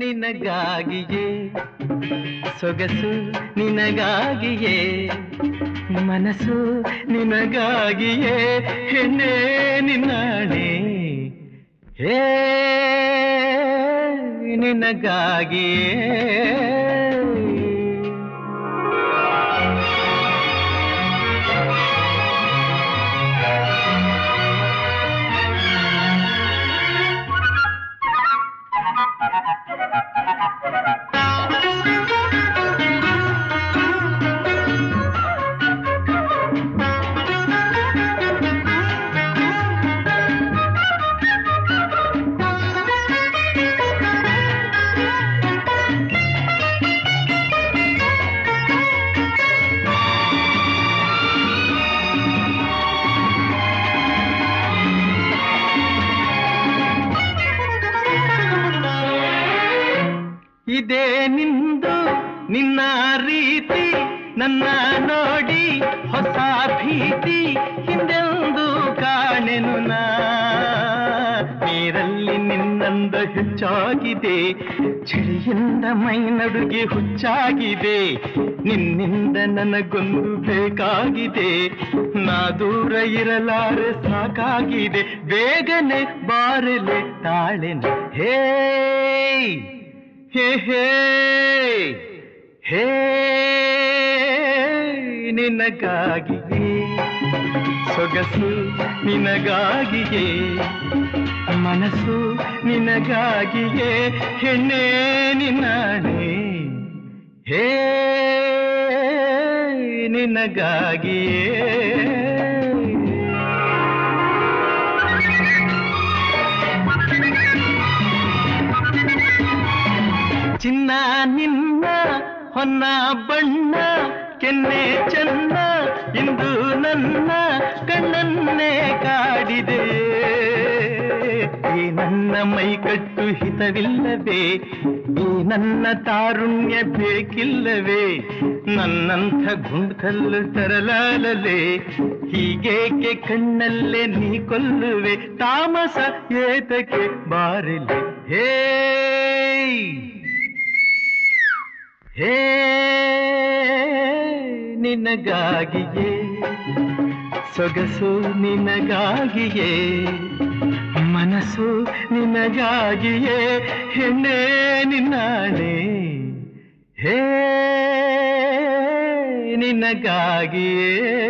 ನಿನಗಾಗಿಯೇ. ಸೊಗಸು ನಿನಗಾಗಿಯೇ. ಮನಸ್ಸು ನಿನಗಾಗಿಯೇ. ಹೆಣ್ಣೆ ನಿನ್ನಾಣೆ. ಹೇ ನಿನಗಾಗಿಯೇ. ಇದೇ ನಿಂದು, ನಿನ್ನ ರೀತಿ, ನನ್ನ ನೋಡಿ ಹೊಸ ಭೀತಿ, ಹಿಂದೆಂದು ಕಾಣೆನು ನಾ. ನೀರಲ್ಲಿ ನಿನ್ನಂದ ಹೆಚ್ಚಾಗಿದೆ, ಚಳಿಯಿಂದ ಮೈ ನಡುಗೆ ಹುಚ್ಚಾಗಿದೆ, ನಿನ್ನಿಂದ ನನಗೊಂದು ಬೇಕಾಗಿದೆ. ನಾ ದೂರ ಇರಲಾರೆ ಸಾಕಾಗಿದೆ, ಬೇಗನೆ ಬಾರಲೆ ತಾಳೆನೆ ಹೇ ಹೇ ಹೇ. ಹೇ ನಿನಗಾಗಿಯೇ. ಸೊಗಸು ನಿನಗಾಗಿಯೇ. ಮನಸ್ಸು ನಿನಗಾಗಿಯೇ. ಹೆಣ್ಣೆ ನಿನ್ನಾಣೆ ಹೇ ನಿನಗಾಗಿಯೇ. ಚಿನ್ನ ನಿನ್ನ ಹೊನ್ನ ಬಣ್ಣ, ಕೆನ್ನೆ ಚೆನ್ನ, ಇಂದು ನನ್ನ ಕಣ್ಣನ್ನೇ ಕಾಡಿದೆ. ಈ ನನ್ನ ಮೈಕಟ್ಟು ಹಿತವಿಲ್ಲವೇ, ಈ ನನ್ನ ತಾರುಣ್ಯ ಬೇಕಿಲ್ಲವೇ, ನನ್ನಂಥ ಗುಂಡ್ಕಲ್ಲು ತರಲಾಲಲೆ, ಹೀಗೇಕೆ ಕಣ್ಣಲ್ಲೇ ನೀ ಕೊಲ್ಲುವೆ, ತಾಮಸ ಏತಕ್ಕೆ ಬಾರಲಿ ಹೇ ಹೇ ನಿನಗಾಗಿಯೇ ಸೊಗಸು ನಿನಗಾಗಿಯೇ ಮನಸ್ಸು ನಿನಗಾಗಿಯೇ ಹೆಣ್ಣೆ ನಿನ್ನಾಣೆ. ಹೇ ನಿನಗಾಗಿಯೇ.